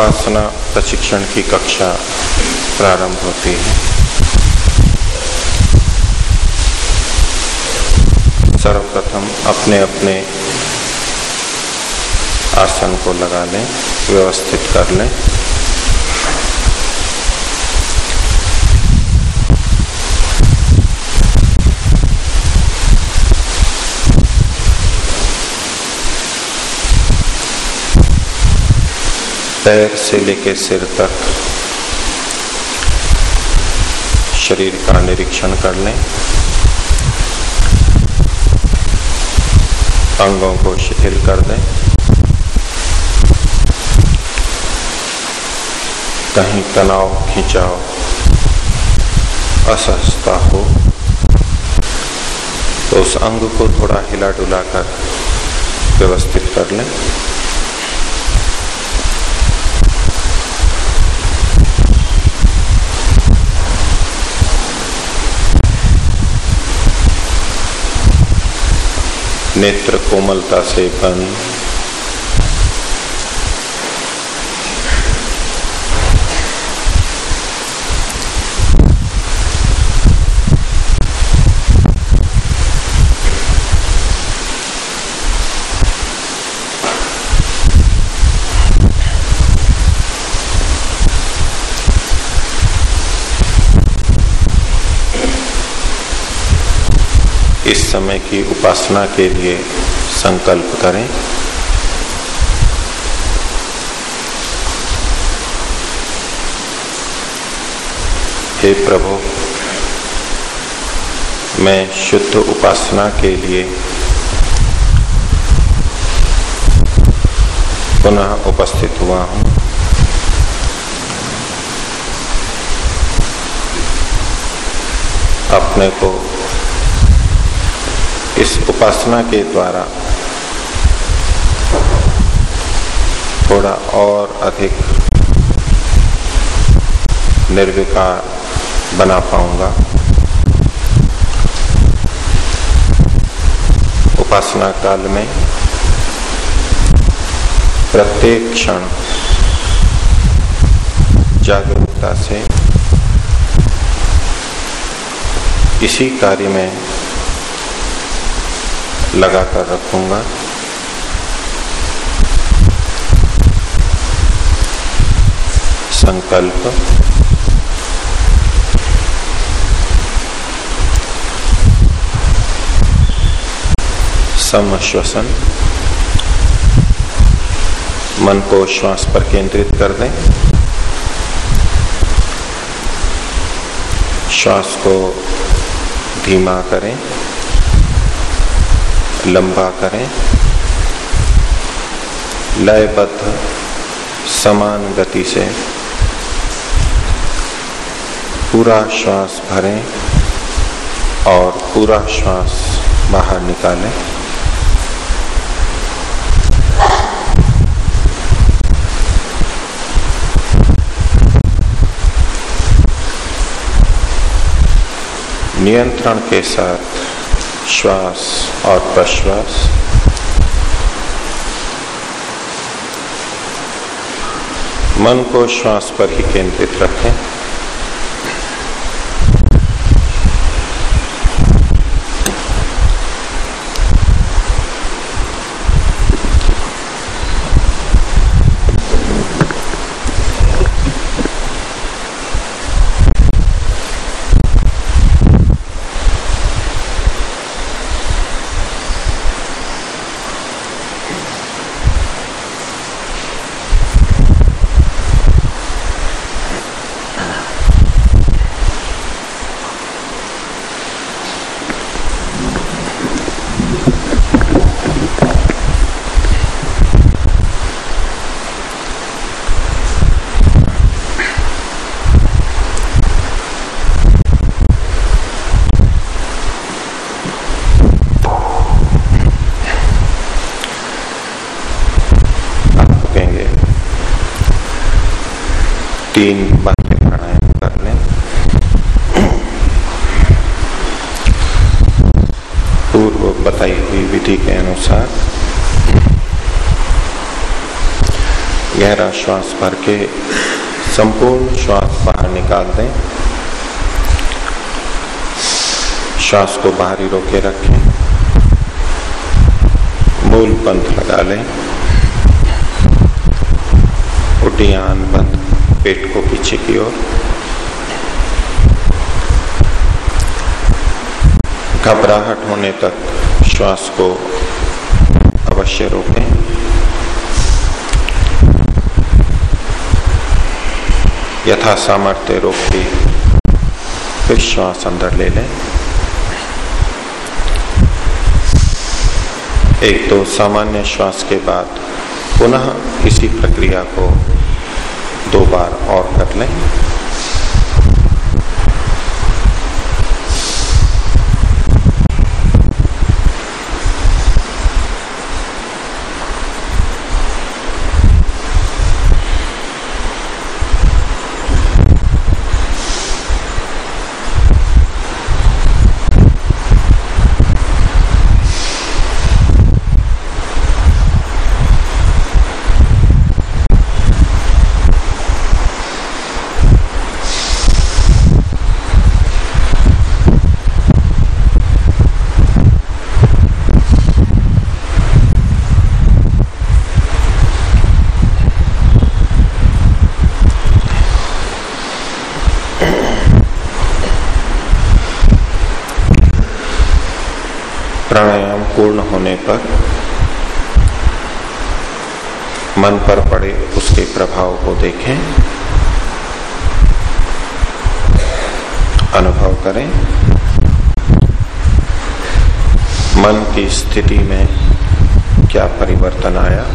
उपासना प्रशिक्षण की कक्षा प्रारंभ होती है। सर्वप्रथम अपने अपने आसन को लगा लें, व्यवस्थित कर लें। पैर से लेकर सिर तक शरीर का निरीक्षण कर लें। अंगों को शिथिल कर दें। कहीं तनाव, खिंचाव असहजता हो तो उस अंग को थोड़ा हिला डुला कर व्यवस्थित कर लें। नेत्र कोमलता से बंद। इस समय की उपासना के लिए संकल्प करें। हे प्रभु, मैं शुद्ध उपासना के लिए पुनः उपस्थित हुआ हूँ। अपने को इस उपासना के द्वारा थोड़ा और अधिक निर्विकार बना पाऊँगा। उपासना काल में प्रत्येक क्षण जागरूकता से इसी कार्य में लगाकर रखूँगा। संकल्प। समश्वसन। मन को श्वास पर केंद्रित कर दें। श्वास को धीमा करें। लंबा करें। लयबद्ध, समान गति से। पूरा श्वास भरें और पूरा श्वास बाहर निकालें। नियंत्रण के साथ श्वास और प्रश्वास मन को श्वास पर ही केंद्रित रखें तीन बातें प्राणायाम कर लें पूर्व बताई हुई विधि के अनुसार। गहरा श्वास भर के, संपूर्ण श्वास बाहर निकाल दें। श्वास को बाहर रोके रखें। मूल पंथ लगा लें। उड्डीयान बंद, पेट को पीछे की ओर। घबराहट होने तक श्वास को अवश्य रोकें यथा सामर्थ्य रोक के फिर श्वास अंदर ले लें एक दो सामान्य श्वास के बाद पुनः इसी प्रक्रिया को दो बार और कर लें प्राणायाम पूर्ण होने पर मन पर पड़े उसके प्रभाव को देखें अनुभव करें मन की स्थिति में क्या परिवर्तन आया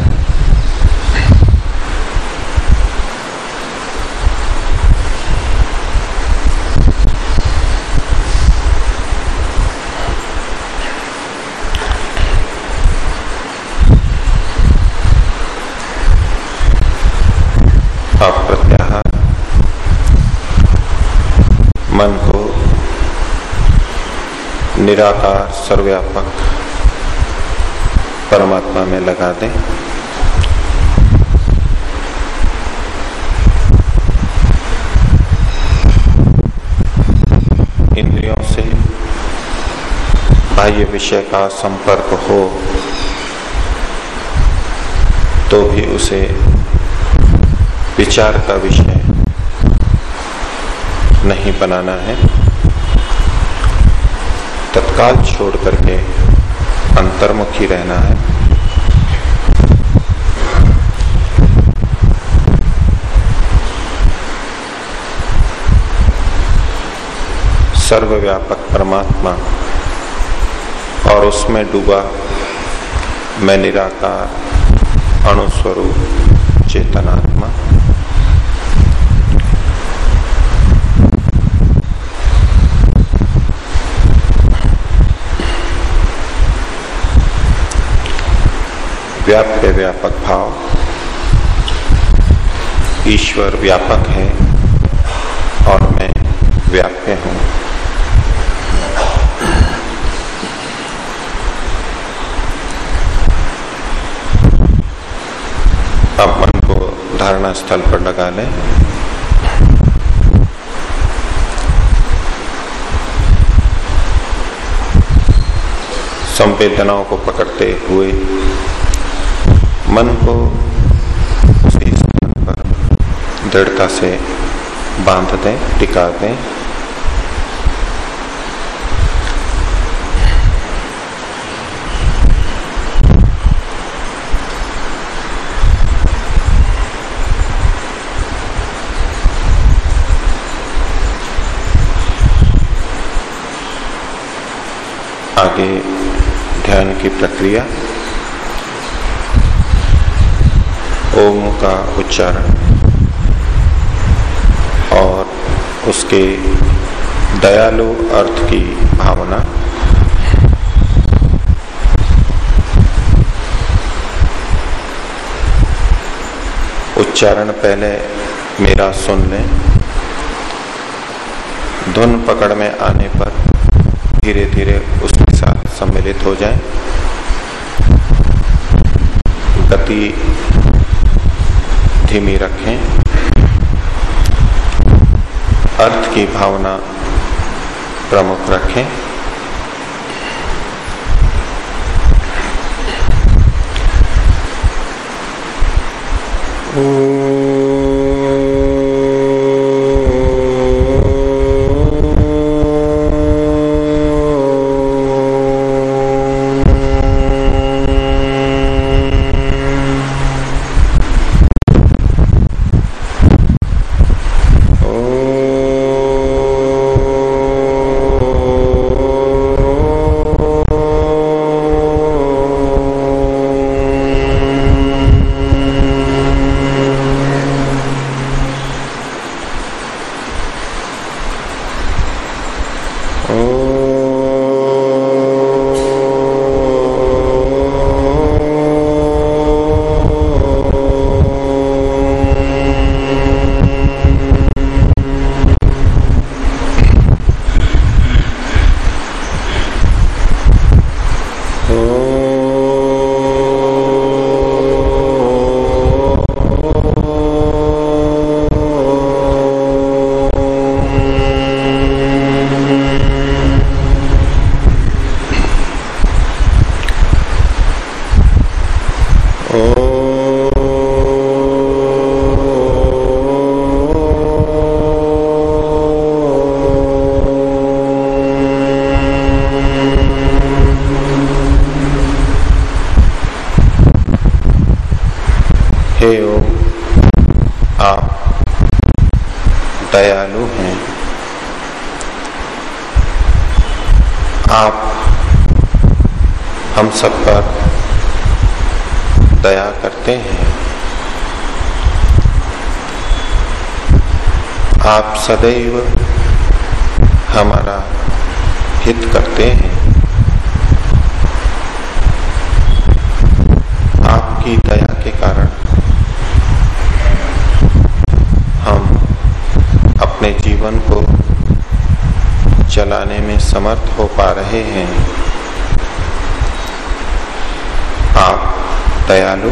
मन को निराकार, सर्वव्यापक परमात्मा में लगा दें। इंद्रियों से बाह्य विषय का संपर्क हो तो भी उसे विचार का विषय नहीं बनाना है। तत्काल छोड़ करके अंतर्मुखी रहना है। सर्वव्यापक परमात्मा और उसमें डूबा मैं निराकार अणुस्वरूप चेतनात्मा। व्याप्य व्यापक भाव। ईश्वर व्यापक है और मैं व्याप्य हूँ। अब मन को धारणा स्थल पर लगा लें संवेदनाओं को पकड़ते हुए मन को उसी स्थान पर दृढ़ता से बाँध दें, टिका दें। आगे ध्यान की प्रक्रिया। ओम का उच्चारण और उसके दयालु अर्थ की भावना। उच्चारण पहले मेरा सुन लें। धुन पकड़ में आने पर धीरे धीरे उसके साथ सम्मिलित हो जाए। धीमी रखें। अर्थ की भावना प्रमुख रखें। सदैव हमारा हित करते हैं। आपकी दया के कारण हम अपने जीवन को चलाने में समर्थ हो पा रहे हैं। आप दयालु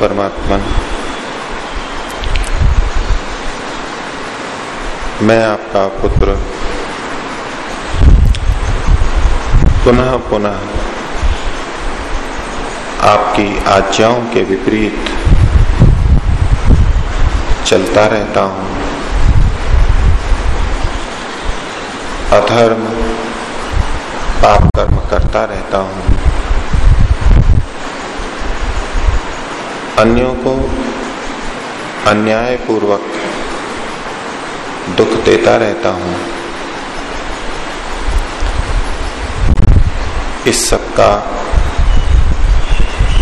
हैं दयालु परमात्मा। मैं आपका पुत्र। पुनः पुनः आपकी आज्ञाओं के विपरीत चलता रहता हूँ। अधर्म, पाप कर्म करता रहता हूँ। अन्यों को अन्याय पूर्वक दुख देता रहता हूँ। इस सब का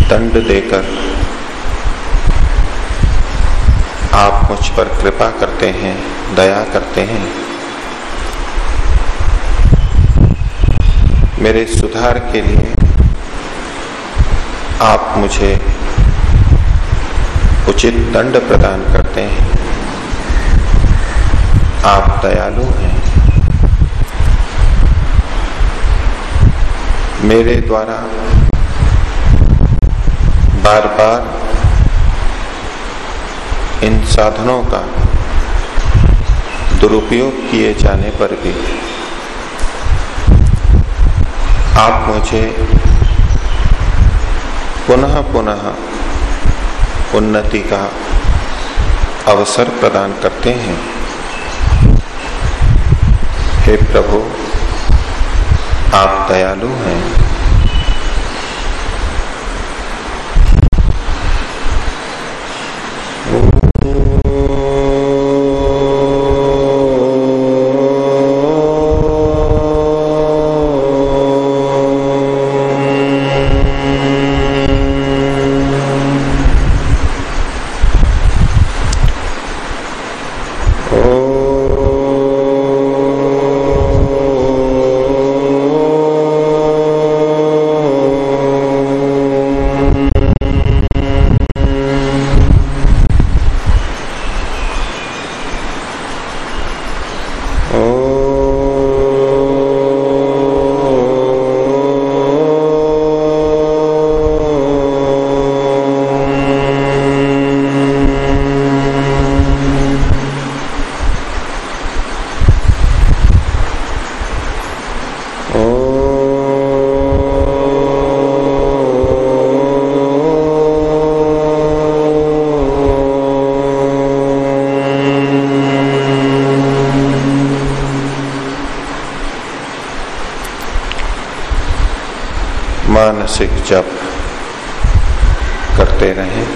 दंड देकर आप मुझ पर कृपा करते हैं, दया करते हैं। मेरे सुधार के लिए आप मुझे उचित दंड प्रदान करते हैं। आप दयालु हैं। मेरे द्वारा बार बार इन साधनों का दुरुपयोग किए जाने पर भी आप मुझे पुनः पुनः उन्नति का अवसर प्रदान करते हैं। हे प्रभु आप दयालु हैं। मानसिक जप करते रहें।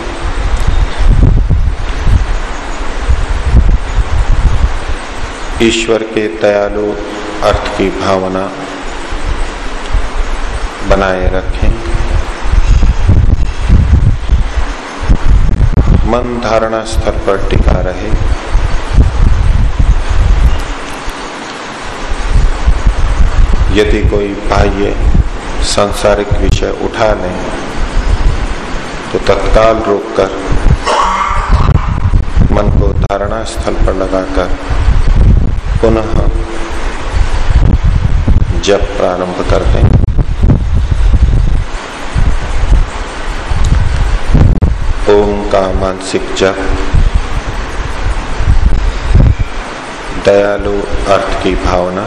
ईश्वर के दयालु अर्थ की भावना बनाए रखें। मन धारणा स्तर पर टिका रहे। यदि कोई बाह्य सांसारिक विषय उठा लें तो तत्काल रोककर मन को धारणा स्थल पर लगाकर पुनः जप प्रारंभ कर दें। ओम का मानसिक जप। दयालु अर्थ की भावना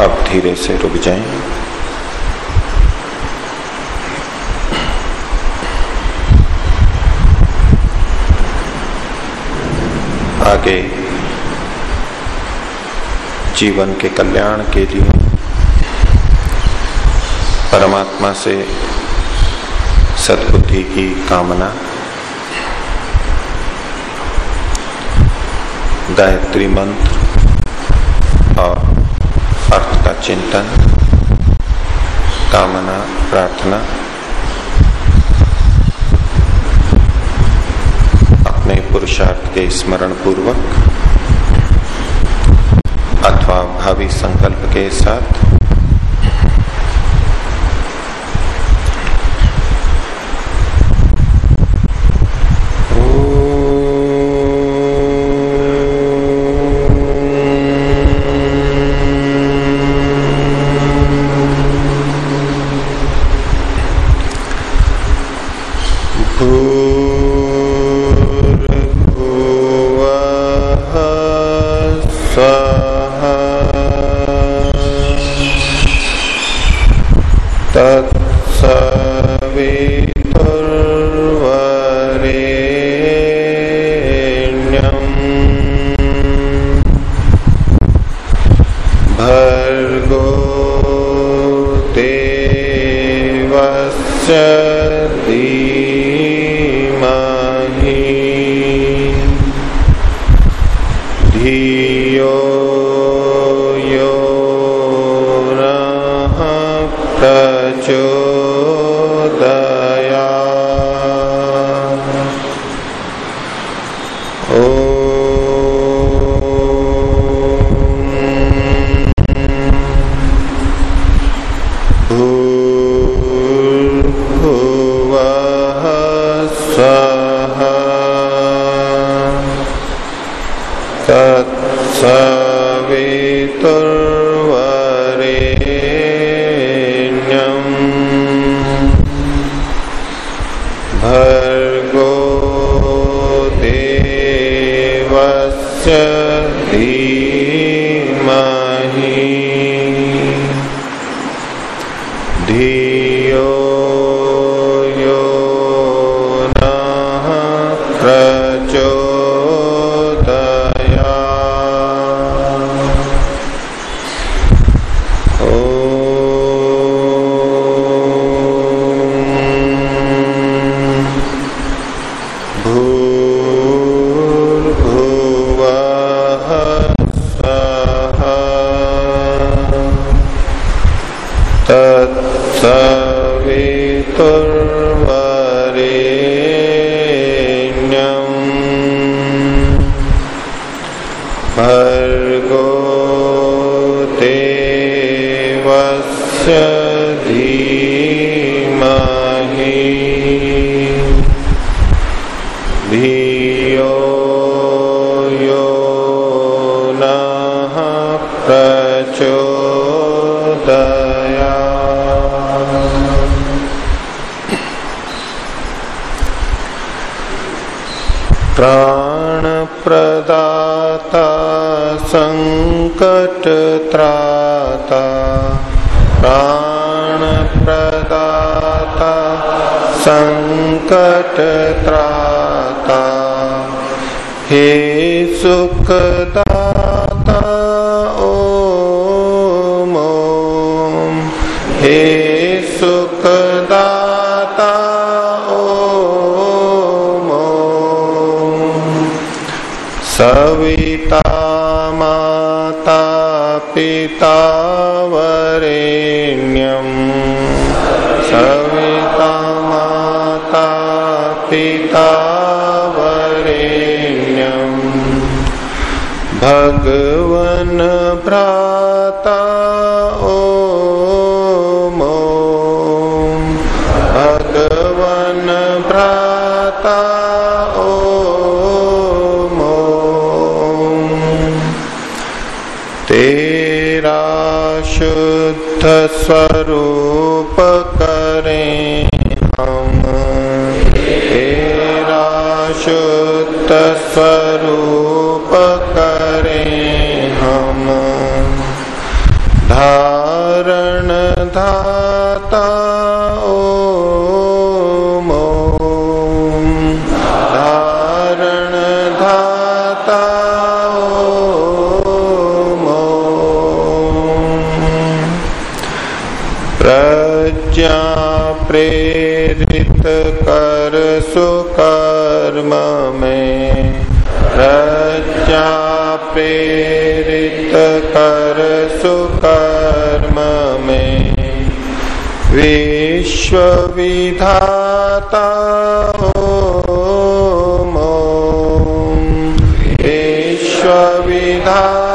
अब धीरे से रुक जाएँ। आगे जीवन के कल्याण के लिए परमात्मा से सद्बुद्धि की कामना, गायत्री मंत्र और अर्थ का चिंतन कामना प्रार्थना अपने पुरुषार्थ के स्मरण पूर्वक अथवा भावी संकल्प के साथ संकट त्राता प्राण प्रदाता संकट त्राता हे सुखदा ता स्थिर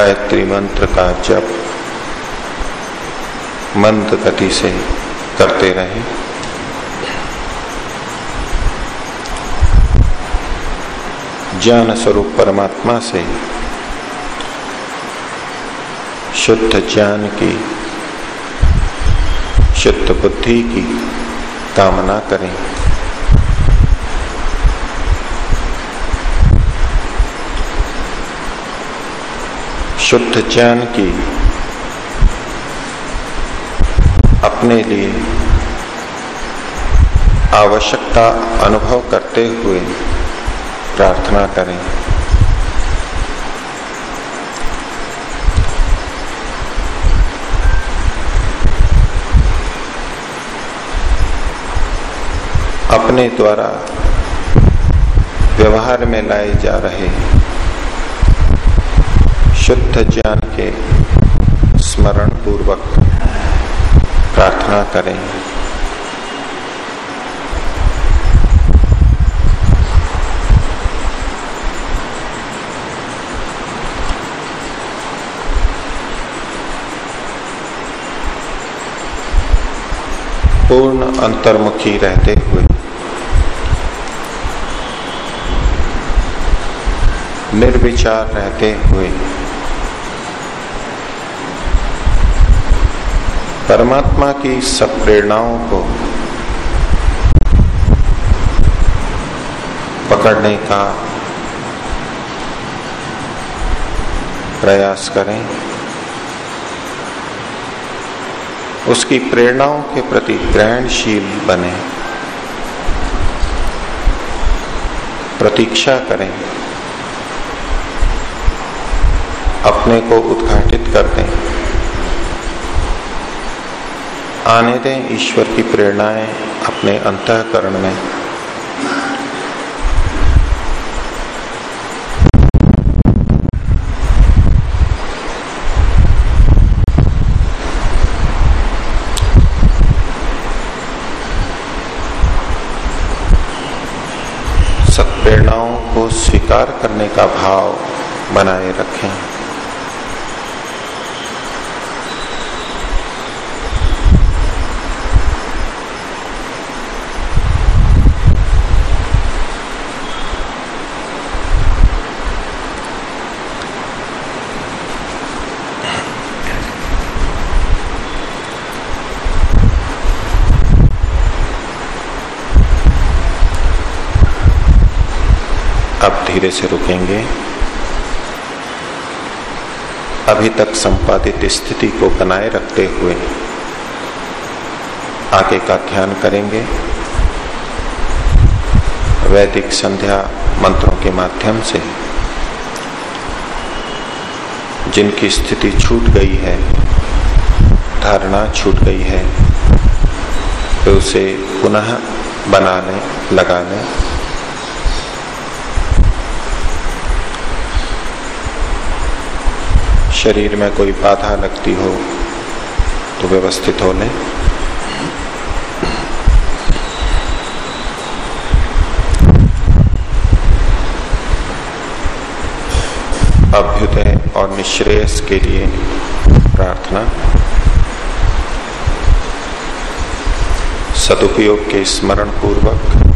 गायत्री मंत्र का जप मंद गति से करते रहे। ज्ञान स्वरूप परमात्मा से शुद्ध ज्ञान की, शुद्ध बुद्धि की कामना करें। शुद्ध चैन की अपने लिए आवश्यकता अनुभव करते हुए प्रार्थना करें। अपने द्वारा व्यवहार में लाए जा रहे शुद्ध ज्ञान के स्मरण पूर्वक प्रार्थना करें पूर्ण अंतर्मुखी रहते हुए निर्विचार रहते हुए परमात्मा की सब प्रेरणाओं को पकड़ने का प्रयास करें। उसकी प्रेरणाओं के प्रति ग्रहणशील बने। प्रतीक्षा करें। अपने को उद्घाटित कर दें। आने दें ईश्वर की प्रेरणाएँ अपने अंतकरण में। प्रेरणाओं को स्वीकार करने का भाव बनाए रखें। अब धीरे से रुकेंगे। अभी तक संपादित स्थिति को बनाए रखते हुए आगे का ध्यान करेंगे। वैदिक संध्या मंत्रों के माध्यम से जिनकी स्थिति छूट गई है, धारणा छूट गई है तो उसे पुनः बनाने लें लगा लें शरीर में कोई बाधा लगती हो तो व्यवस्थित हो लें अभ्युदय और निश्रेयस के लिए प्रार्थना। सदुपयोग के स्मरण पूर्वक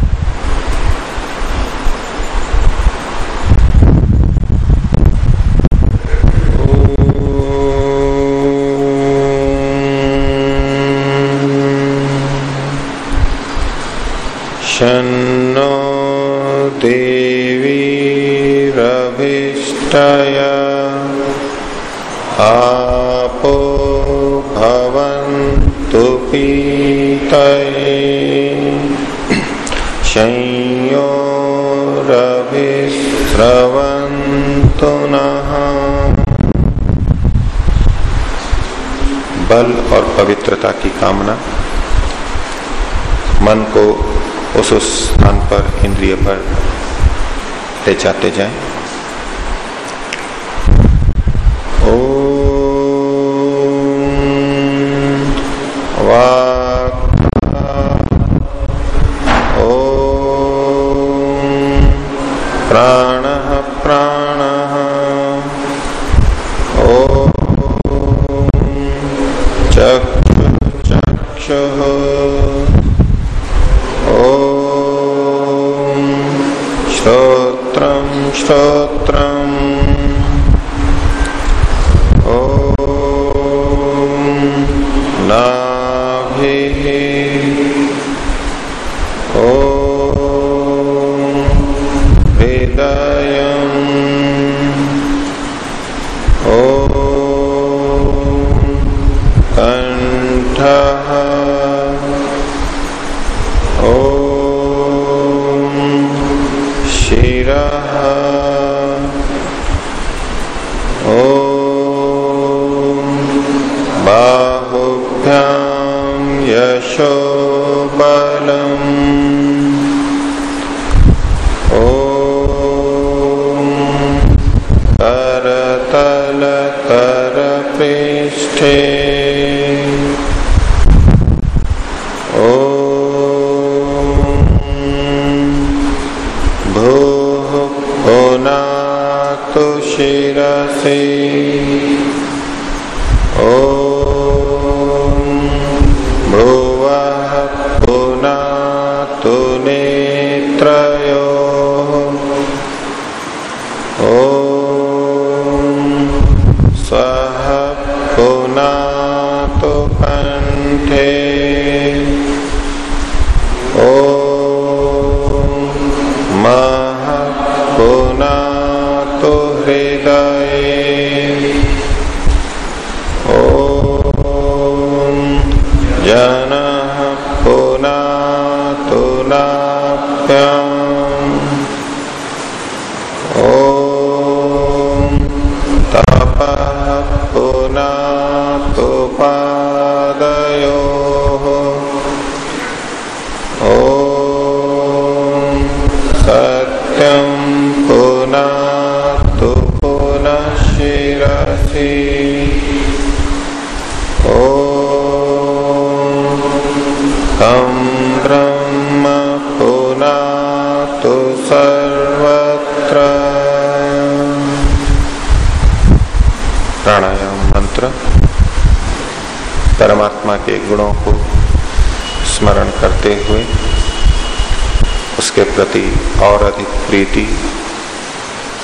पवित्रता की कामना। मन को उस उस स्थान पर इंद्रिय पर ले जाते जाए। तो न तु तो हृदये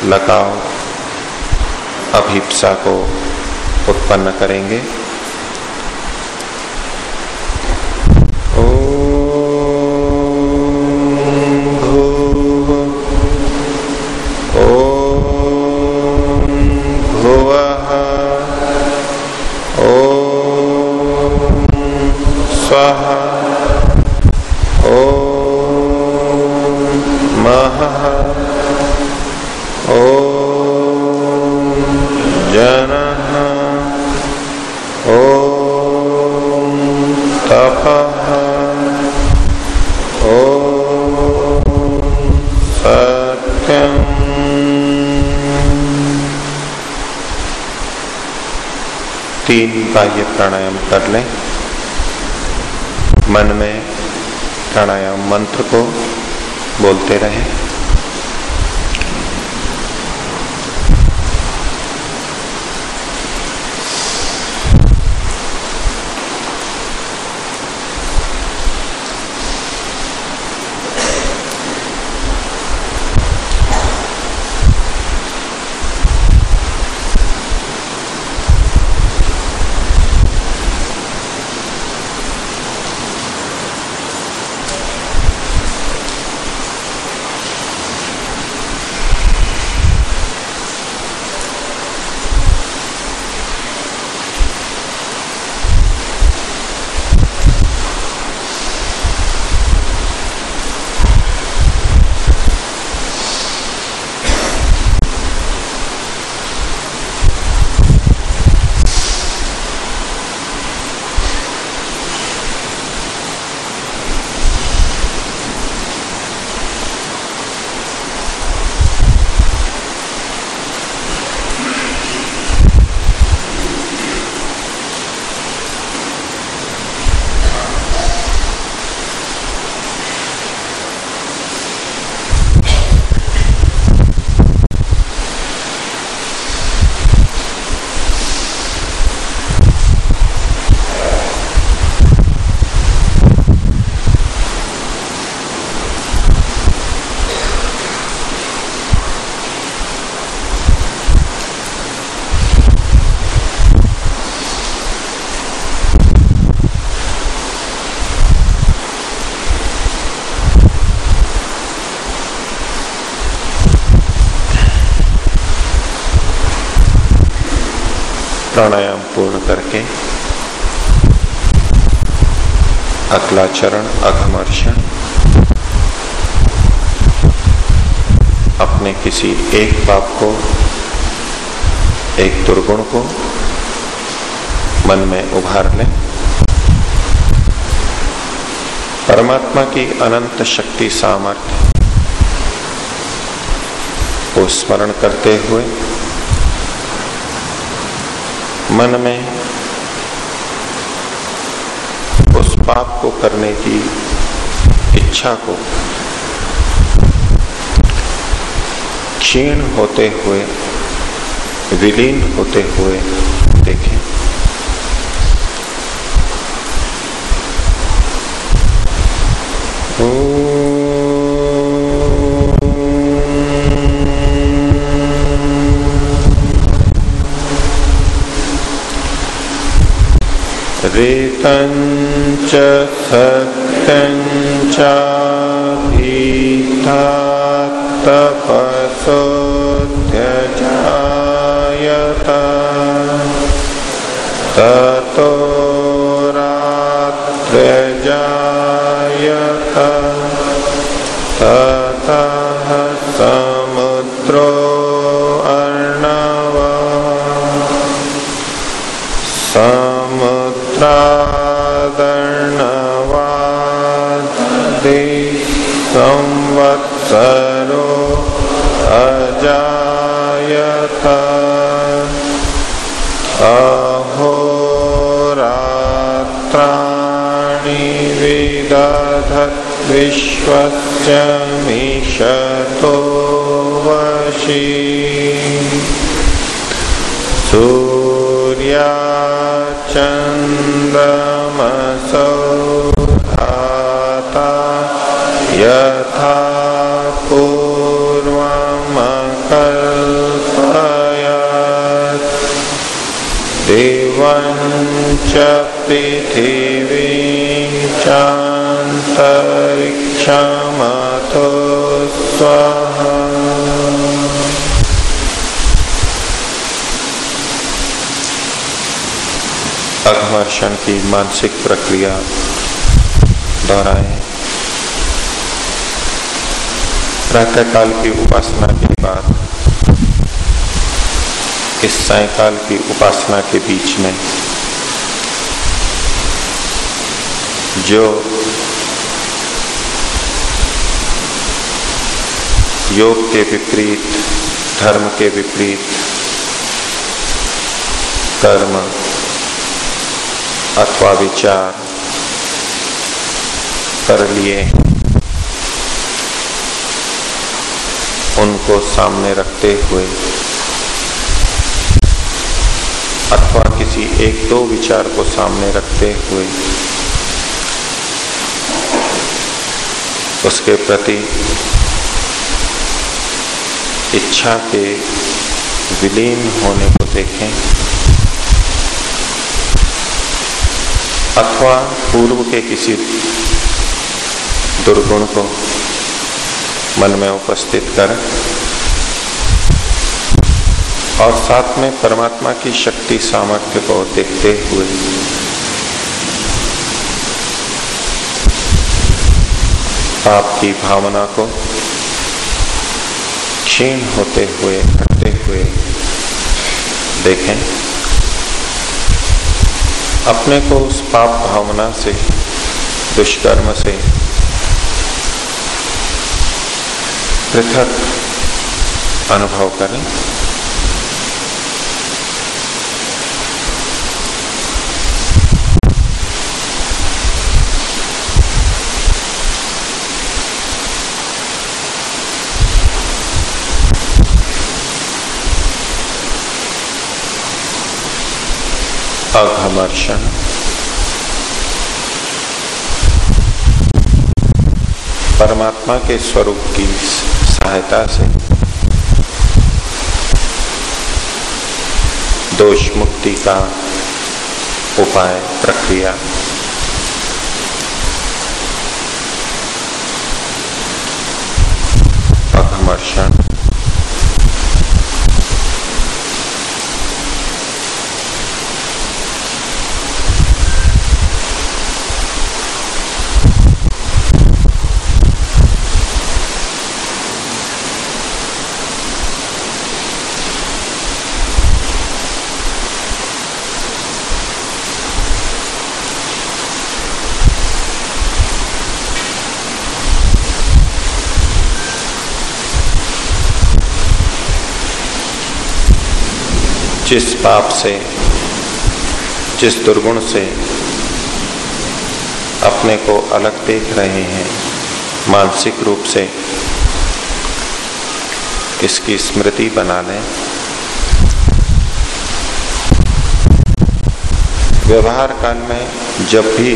लगाव अभिप्सा को उत्पन्न करेंगे। बाह्य प्राणायाम कर लें। मन में प्राणायाम मंत्र को बोलते रहें। प्राणायाम पूर्ण करके अगला चरण अघमर्षण अपने किसी एक पाप को, एक दुर्गुण को मन में उभार लें। परमात्मा की अनंत शक्ति सामर्थ्य को स्मरण करते हुए मन में उस पाप को करने की इच्छा को क्षीण होते हुए, विलीन होते हुए देखें। रेतञ्च सत्यञ्च भीता तपसोऽध्यजायत ततो विश्वस्य मिषतो वशी। सूर्याचन्द्रमसौ धाता यथा पूर्वमकल्पयत्। देवञ्च चान्तरिक्षमतो स्वः अघमर्षण की मानसिक प्रक्रिया दोहराएँ। प्रातःकाल की उपासना के बाद इस सायकाल की उपासना के बीच में जो योग के विपरीत, धर्म के विपरीत, कर्म अथवा विचार कर लिए उनको सामने रखते हुए अथवा किसी एक दो विचार को सामने रखते हुए उसके प्रति इच्छा के विलीन होने को देखें। अथवा पूर्व के किसी दुर्गुण को मन में उपस्थित कर। और साथ में परमात्मा की शक्ति सामर्थ्य को देखते हुए। पाप की भावना को क्षीण होते हुए घटते हुए देखें। अपने को उस पाप भावना से, दुष्कर्म से पृथक अनुभव करें। अघमर्षण परमात्मा के स्वरूप की सहायता से दोष मुक्ति का उपाय प्रक्रिया अघमर्षण जिस पाप से, जिस दुर्गुण से अपने को अलग देख रहे हैं, मानसिक रूप से इसकी स्मृति बना लें। व्यवहार काल में जब भी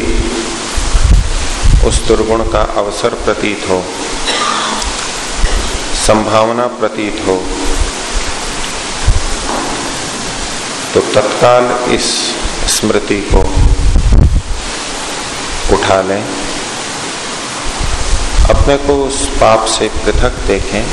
उस दुर्गुण का अवसर प्रतीत हो, संभावना प्रतीत हो तो तत्काल इस स्मृति को उठा लें। अपने को उस पाप से पृथक देखें।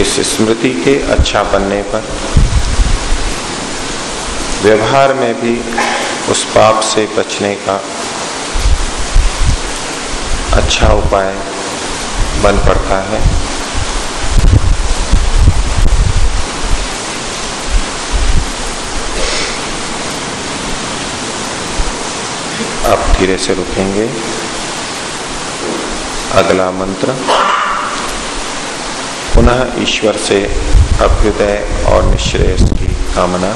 इस स्मृति के अच्छा बनने पर, व्यवहार में भी उस पाप से बचने का अच्छा उपाय बन पड़ता है। अब धीरे से रुकेंगे। अगला मंत्र। पुनः ईश्वर से अभ्युदय और निश्रेयस की कामना।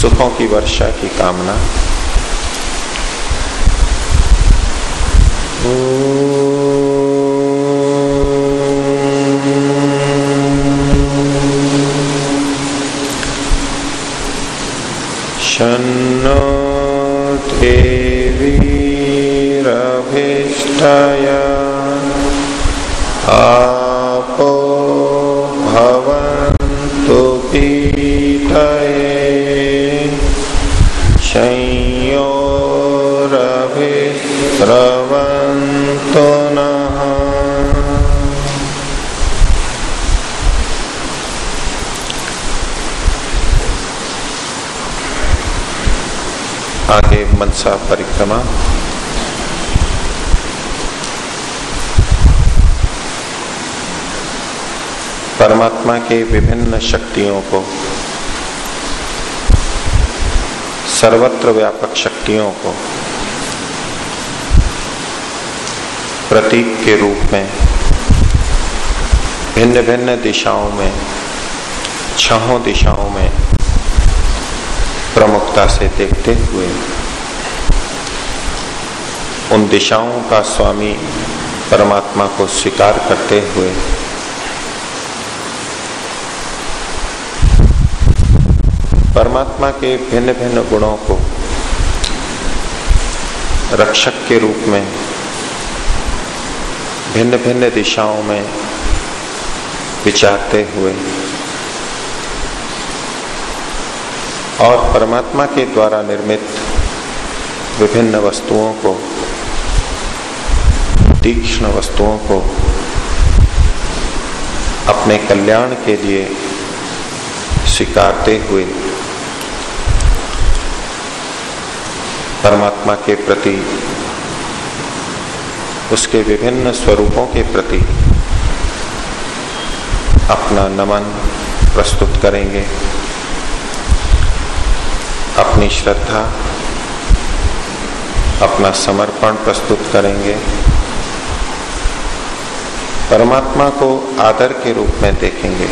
सुखों की वर्षा की कामना। Oh. के विभिन्न शक्तियों को, सर्वत्र व्यापक शक्तियों को, प्रतीक के रूप में भिन्न भिन्न दिशाओं में, छहों दिशाओं में प्रमुखता से देखते हुए, उन दिशाओं का स्वामी परमात्मा को स्वीकार करते हुए परमात्मा के भिन्न भिन्न गुणों को रक्षक के रूप में भिन्न भिन्न दिशाओं में विचारते हुए और परमात्मा के द्वारा निर्मित विभिन्न वस्तुओं को, तीक्ष्ण वस्तुओं को अपने कल्याण के लिए स्वीकारते हुए परमात्मा के प्रति, उसके विभिन्न स्वरूपों के प्रति अपना नमन प्रस्तुत करेंगे। अपनी श्रद्धा, अपना समर्पण प्रस्तुत करेंगे। परमात्मा को आदर के रूप में देखेंगे।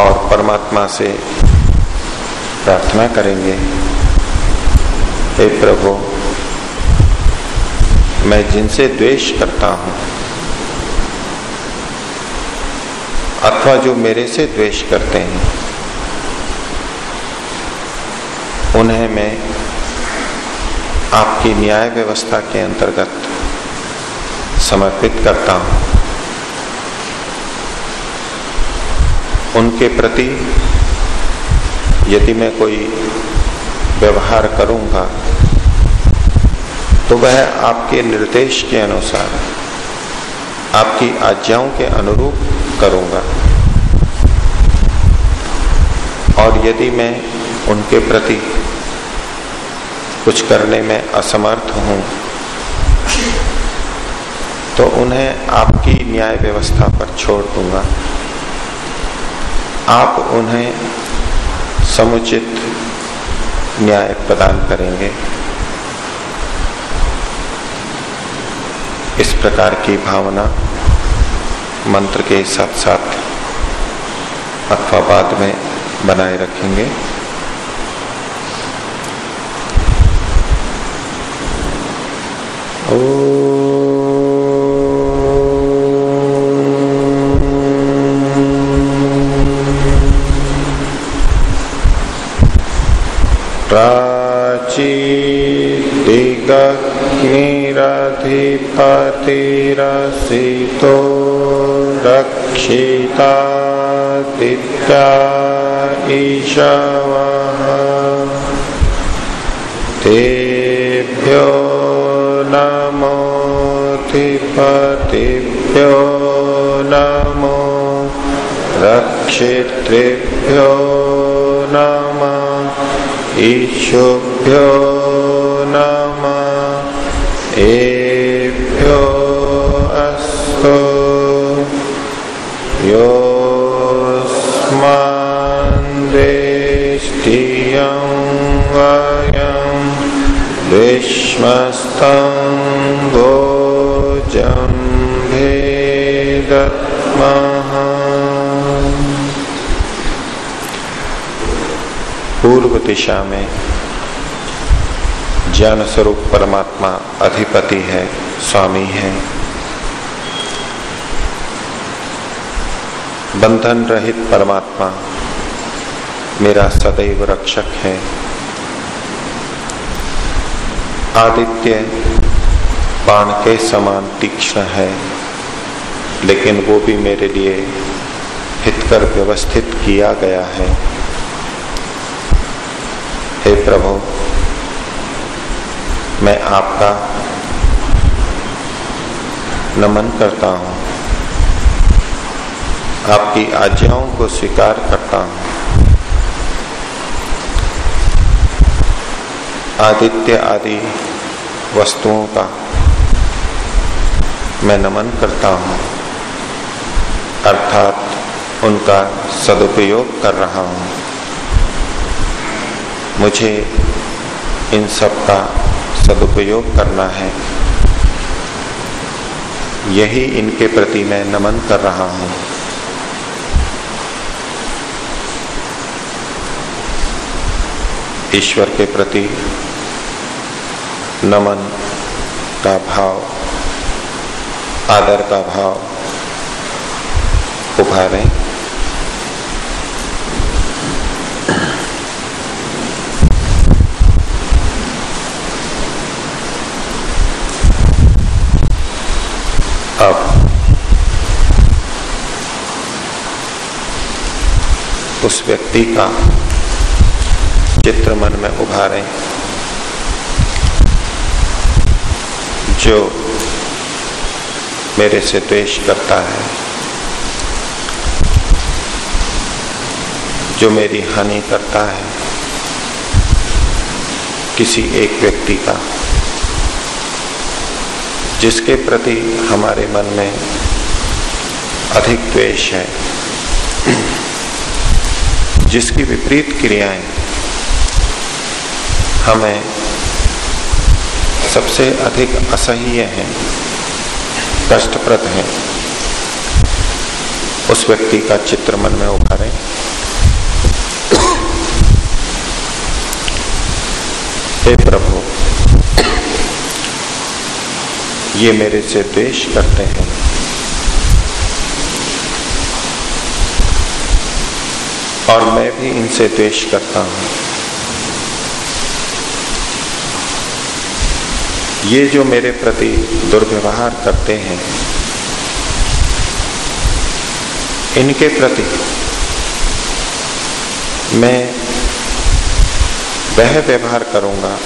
और परमात्मा से प्रार्थना करेंगे। हे प्रभु, मैं जिनसे द्वेष करता हूँ, अथवा जो मेरे से द्वेष करते हैं, उन्हें मैं आपकी न्याय व्यवस्था के अंतर्गत समर्पित करता हूँ। उनके प्रति यदि मैं कोई व्यवहार करूँगा तो वह आपके निर्देश के अनुसार, आपकी आज्ञाओं के अनुरूप करूँगा। और यदि मैं उनके प्रति कुछ करने में असमर्थ हूँ तो उन्हें आपकी न्याय व्यवस्था पर छोड़ दूँगा। आप उन्हें समुचित न्याय प्रदान करेंगे। इस प्रकार की भावना मंत्र के साथ साथ अथवा बाद में बनाए रखेंगे। प्राची दिग्निरधिपतिरसितो रक्षितादित्या ईशवः। तेभ्यो नमोऽधिपतिभ्यो नमो रक्षितृभ्यो नम ईशुभ्यो नम। एभ्यो अस्तु। योऽस्मान्देष्टियं वयं विश्वस्तं पूर्व दिशा में ज्ञान स्वरूप परमात्मा अधिपति है, स्वामी है। बंधन रहित परमात्मा मेरा सदैव रक्षक है। आदित्य बाण के समान तीक्ष्ण है, लेकिन वो भी मेरे लिए हितकर व्यवस्थित किया गया है। प्रभु मैं आपका नमन करता हूँ। आपकी आज्ञाओं को स्वीकार करता हूँ। आदित्य आदि वस्तुओं का मैं नमन करता हूँ। अर्थात उनका सदुपयोग कर रहा हूँ। मुझे इन सब का सदुपयोग करना है। यही इनके प्रति मैं नमन कर रहा हूँ। ईश्वर के प्रति नमन का भाव, आदर का भाव उभारें। उस व्यक्ति का चित्र मन में उभारें, जो मेरे से द्वेष करता है, जो मेरी हानि करता है, किसी एक व्यक्ति का, जिसके प्रति हमारे मन में अधिक द्वेष है। जिसकी विपरीत क्रियाएँ हमें सबसे अधिक असह्य है, कष्टप्रद है, उस व्यक्ति का चित्र मन में उभारे। हे प्रभु, ये मेरे से द्वेष करते हैं। और मैं भी इनसे द्वेष करता हूँ। ये जो मेरे प्रति दुर्व्यवहार करते हैं, इनके प्रति मैं वह व्यवहार करूँगा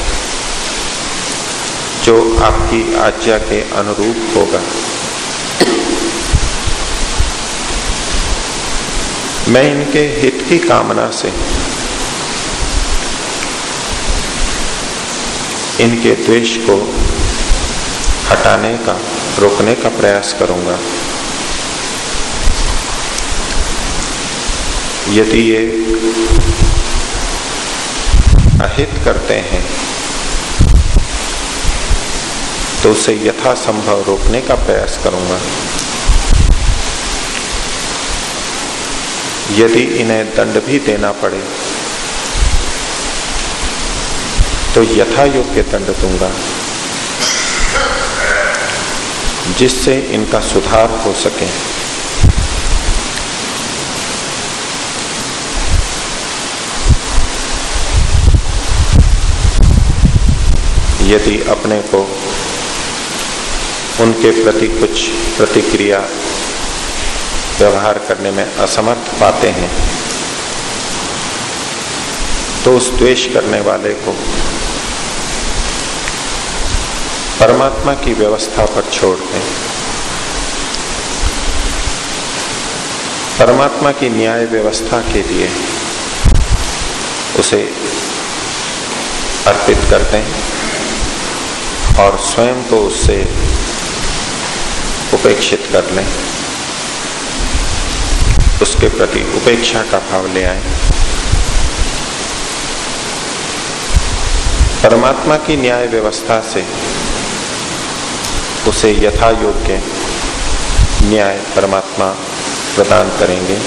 जो आपकी आज्ञा के अनुरूप होगा। मैं इनके हित की कामना से, इनके द्वेष को हटाने का, रोकने का प्रयास करूँगा। यदि ये अहित करते हैं तो उसे यथासंभव रोकने का प्रयास करूँगा। यदि इन्हें दंड भी देना पड़े तो यथा योग्य दंड दूँगा। जिससे इनका सुधार हो सके। यदि अपने को उनके प्रति कुछ प्रतिक्रिया व्यवहार करने में असमर्थ पाते हैं। तो उस द्वेष करने वाले को परमात्मा की व्यवस्था पर छोड़ दें। परमात्मा की न्याय व्यवस्था के लिए उसे अर्पित कर दें और स्वयं को उससे उपेक्षित कर लें। उसके प्रति उपेक्षा का भाव ले आए। परमात्मा की न्याय व्यवस्था से उसे यथा योग्य न्याय परमात्मा प्रदान करेंगे।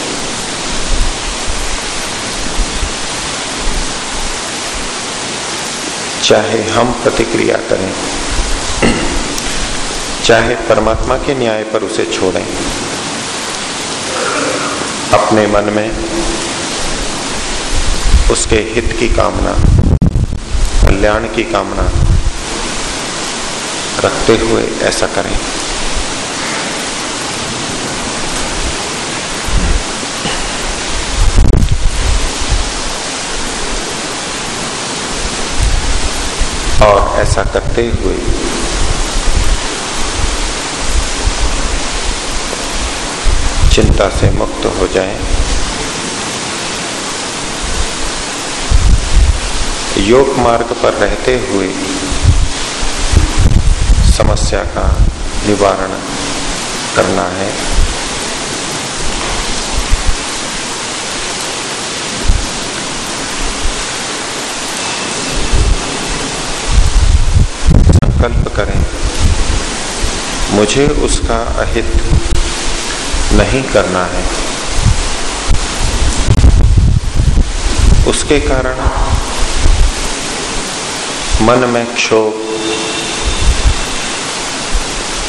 चाहे हम प्रतिक्रिया करें, चाहे परमात्मा के न्याय पर उसे छोड़ें। अपने मन में उसके हित की कामना, कल्याण की कामना रखते हुए ऐसा करें। और ऐसा करते हुए चिंता से मुक्त हो जाए। योग मार्ग पर रहते हुए समस्या का निवारण करना है। संकल्प करें। मुझे उसका अहित नहीं करना है। उसके कारण मन में क्षोभ,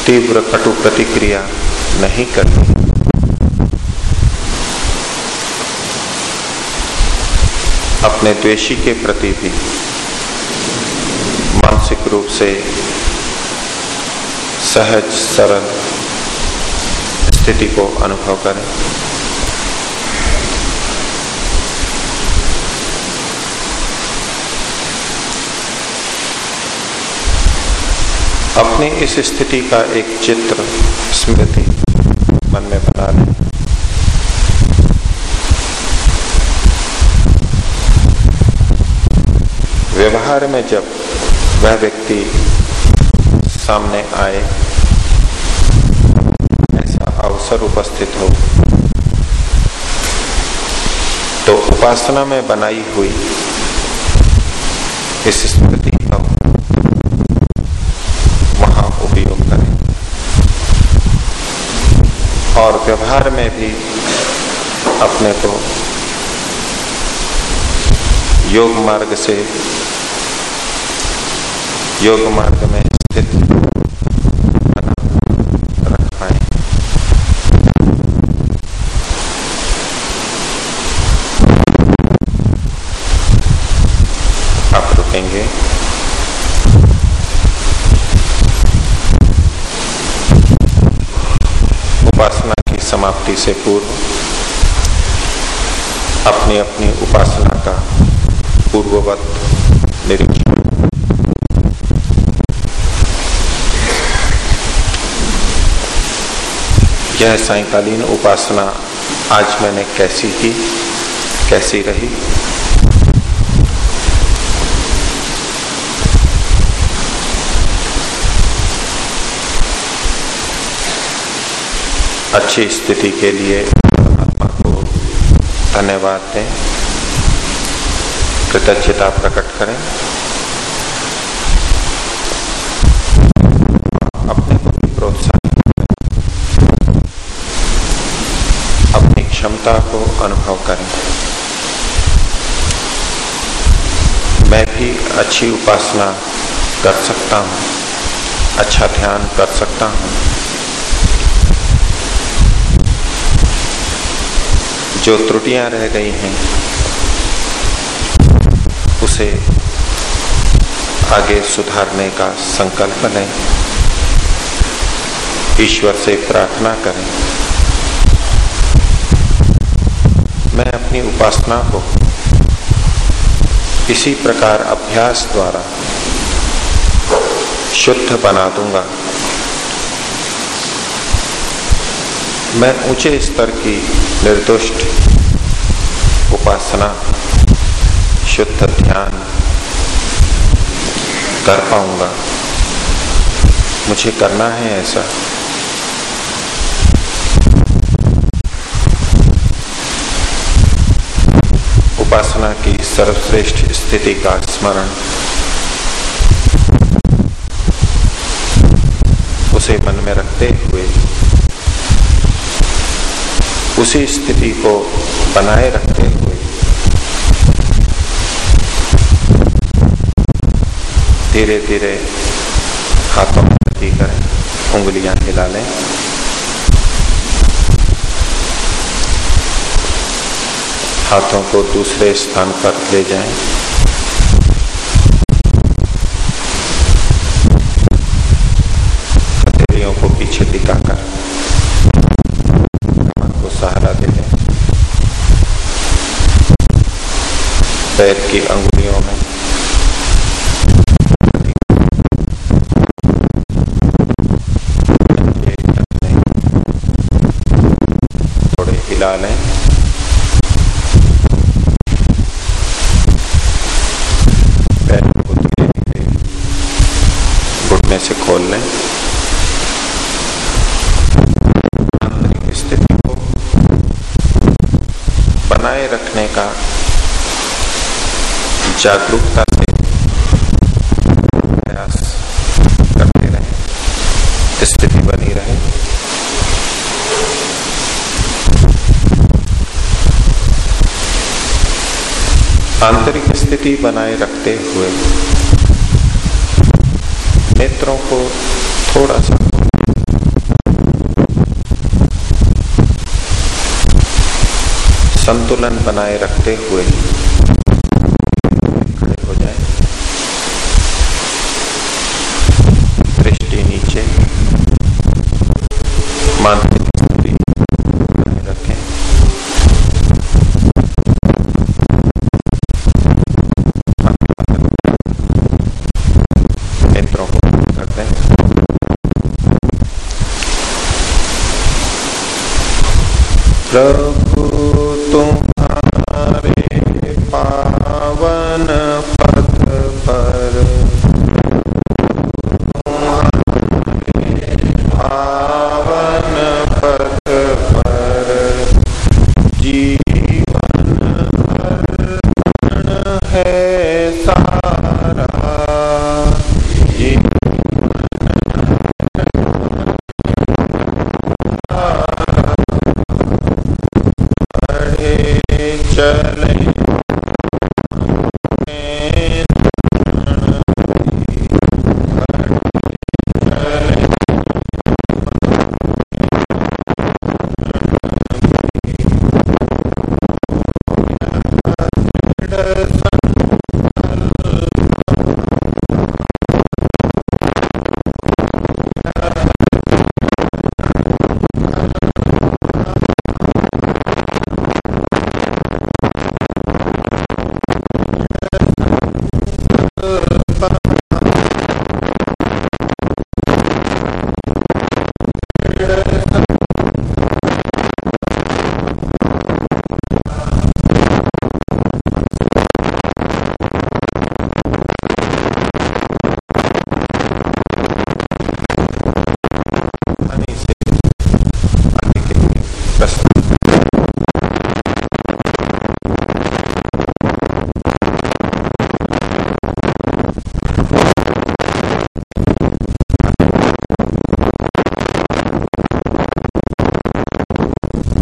तीव्र कटु प्रतिक्रिया नहीं करनी। अपने द्वेषी के प्रति भी मानसिक रूप से सहज, सरल स्थिति को अनुभव करें। अपनी इस स्थिति का एक चित्र स्मृति मन में बना लें। व्यवहार में जब वह व्यक्ति सामने आए अवसर उपस्थित हो। तो उपासना में बनाई हुई इस स्मृति का वहाँ उपयोग करें। और व्यवहार में भी अपने को योग मार्ग से, योग मार्ग में स्थित रखेंगे उपासना की समाप्ति से पूर्व अपनी अपनी उपासना का पूर्ववत निरीक्षण। यह सायकालीन उपासना आज मैंने कैसी की, कैसी रही? अच्छी स्थिति के लिए परमात्मा को धन्यवाद दें। कृतज्ञता प्रकट करें। अपने को भी प्रोत्साहित करें। अपनी क्षमता को अनुभव करें। मैं भी अच्छी उपासना कर सकता हूँ अच्छा ध्यान कर सकता हूँ। जो त्रुटियाँ रह गई हैं, उसे आगे सुधारने का संकल्प लें। ईश्वर से प्रार्थना करें। मैं अपनी उपासना को इसी प्रकार अभ्यास द्वारा शुद्ध बना दूँगा। मैं ऊँचे स्तर की निर्दुष्ट, उपासना, शुद्ध ध्यान कर पाऊँगा। मुझे करना है ऐसा। उपासना की सर्वश्रेष्ठ स्थिति का स्मरण। उसे मन में रखते हुए उसी स्थिति को बनाए रखते हुए धीरे धीरे हाथों में गति करें उंगलियाँ हिला लें हाथों को दूसरे स्थान पर ले जाएँ हथेलियों को पीछे दिखाकर सहारा दे दें पैर की अंगुलियों में। थोड़े हिला लें पैर को धीरे धीरे घुटने से खोल लें बनाए रखने का जागरूकता से प्रयास करते रहे, स्थिति बनी रहे। आंतरिक स्थिति बनाए रखते हुए नेत्रों को थोड़ा सा संतुलन बनाए रखते हुए प्रभु soleil.